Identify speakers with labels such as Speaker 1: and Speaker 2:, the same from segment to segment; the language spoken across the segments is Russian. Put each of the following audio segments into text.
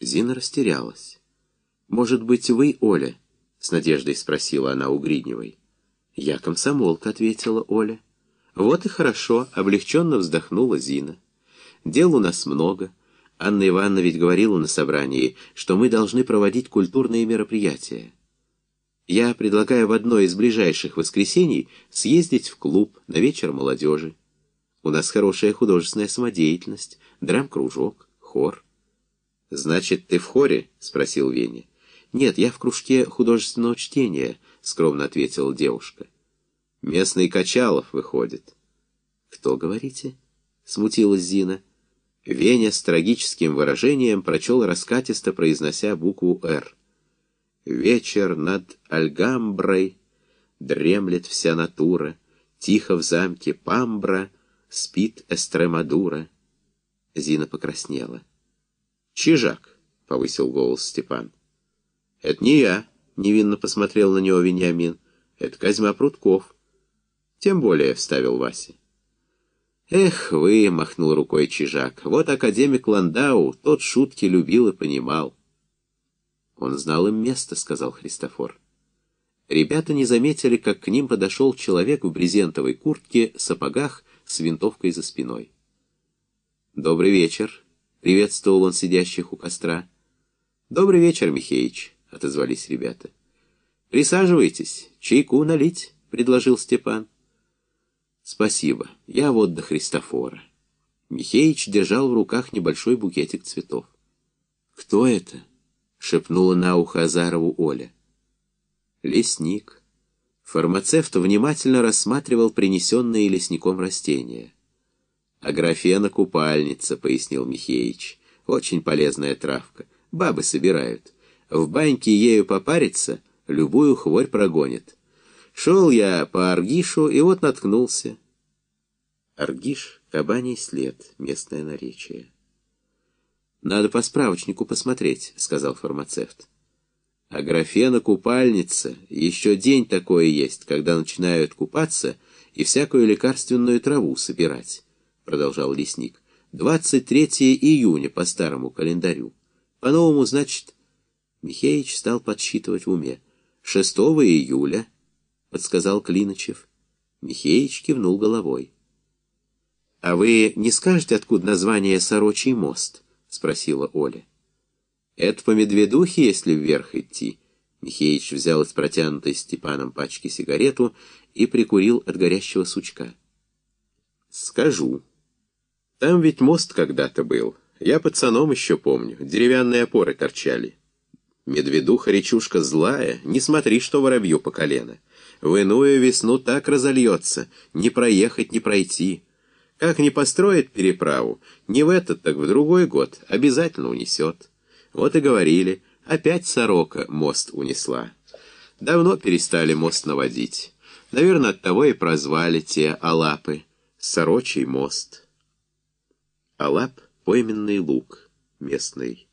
Speaker 1: Зина растерялась. «Может быть, вы Оля?» — с надеждой спросила она у Гридневой. «Я комсомолка», — ответила Оля. «Вот и хорошо», — облегченно вздохнула Зина. «Дел у нас много. Анна Ивановна ведь говорила на собрании, что мы должны проводить культурные мероприятия. Я предлагаю в одно из ближайших воскресений съездить в клуб на вечер молодежи. У нас хорошая художественная самодеятельность, драм-кружок, хор». «Значит, ты в хоре?» — спросил Веня. «Нет, я в кружке художественного чтения», — скромно ответила девушка. «Местный Качалов выходит». «Кто, говорите?» — смутилась Зина. Веня с трагическим выражением прочел раскатисто, произнося букву «Р». «Вечер над Альгамброй, дремлет вся натура, тихо в замке Памбра спит Эстремадура». Зина покраснела. «Чижак», — повысил голос Степан. «Это не я», — невинно посмотрел на него Вениамин. «Это Козьма Прутков». «Тем более», — вставил Вася. «Эх вы», — махнул рукой Чижак, — «вот академик Ландау, тот шутки любил и понимал». «Он знал им место», — сказал Христофор. Ребята не заметили, как к ним подошел человек в брезентовой куртке, сапогах, с винтовкой за спиной. «Добрый вечер», Приветствовал он сидящих у костра. «Добрый вечер, Михеич», — отозвались ребята. «Присаживайтесь, чайку налить», — предложил Степан. «Спасибо, я вот до Христофора». Михеич держал в руках небольшой букетик цветов. «Кто это?» — шепнула на ухо Азарову Оля. «Лесник». Фармацевт внимательно рассматривал принесенные лесником растения. «Аграфена купальница», — пояснил Михеич. «Очень полезная травка. Бабы собирают. В баньке ею попариться, любую хворь прогонит. Шел я по Аргишу и вот наткнулся». Аргиш — кабаний след, местное наречие. «Надо по справочнику посмотреть», — сказал фармацевт. «Аграфена купальница. Еще день такой есть, когда начинают купаться и всякую лекарственную траву собирать» продолжал лесник. «Двадцать третье июня по старому календарю. По-новому, значит...» Михеич стал подсчитывать в уме. «Шестого июля», — подсказал Клиночев. Михеич кивнул головой. «А вы не скажете, откуда название «Сорочий мост»?» — спросила Оля. «Это по Медведухе, если вверх идти». Михеич взял из протянутой Степаном пачки сигарету и прикурил от горящего сучка. «Скажу», там ведь мост когда-то был. Я пацаном еще помню. Деревянные опоры торчали. Медведуха речушка злая, не смотри, что воробью по колено. В иную весну так разольется, не проехать, не пройти. Как не построит переправу, не в этот, так в другой год, обязательно унесет. Вот и говорили, опять сорока мост унесла. Давно перестали мост наводить. Наверное, оттого и прозвали те алапы. Сорочий мост. Алап — пойменный луг, местный.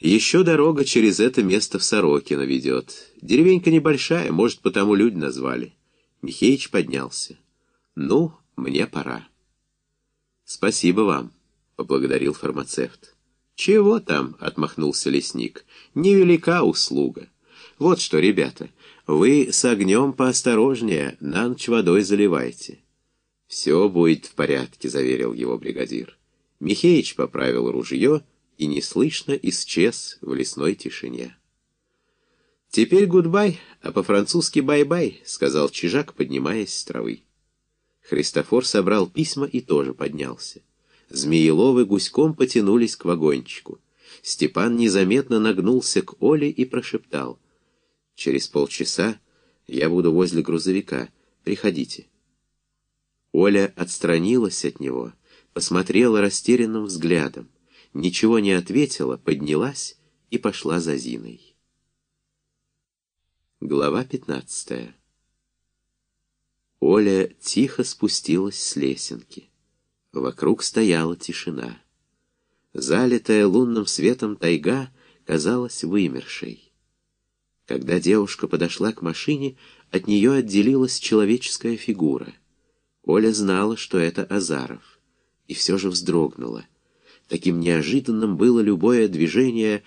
Speaker 1: Еще дорога через это место в Сорокино ведет. Деревенька небольшая, может, потому люди назвали. Михеич поднялся. Ну, мне пора. Спасибо вам, — поблагодарил фармацевт. Чего там, — отмахнулся лесник, — невелика услуга. Вот что, ребята, вы с огнем поосторожнее, на ночь водой заливайте. «Все будет в порядке», — заверил его бригадир. Михеич поправил ружье и неслышно исчез в лесной тишине. «Теперь goodbye, а по-французски bye-bye», — сказал Чижак, поднимаясь с травы. Христофор собрал письма и тоже поднялся. Змееловы гуськом потянулись к вагончику. Степан незаметно нагнулся к Оле и прошептал. «Через полчаса я буду возле грузовика. Приходите». Оля отстранилась от него, посмотрела растерянным взглядом, ничего не ответила, поднялась и пошла за Зиной. Глава пятнадцатая Оля тихо спустилась с лесенки. Вокруг стояла тишина. Залитая лунным светом тайга казалась вымершей. Когда девушка подошла к машине, от нее отделилась человеческая фигура — Оля знала, что это Азаров, и все же вздрогнула. Таким неожиданным было любое движение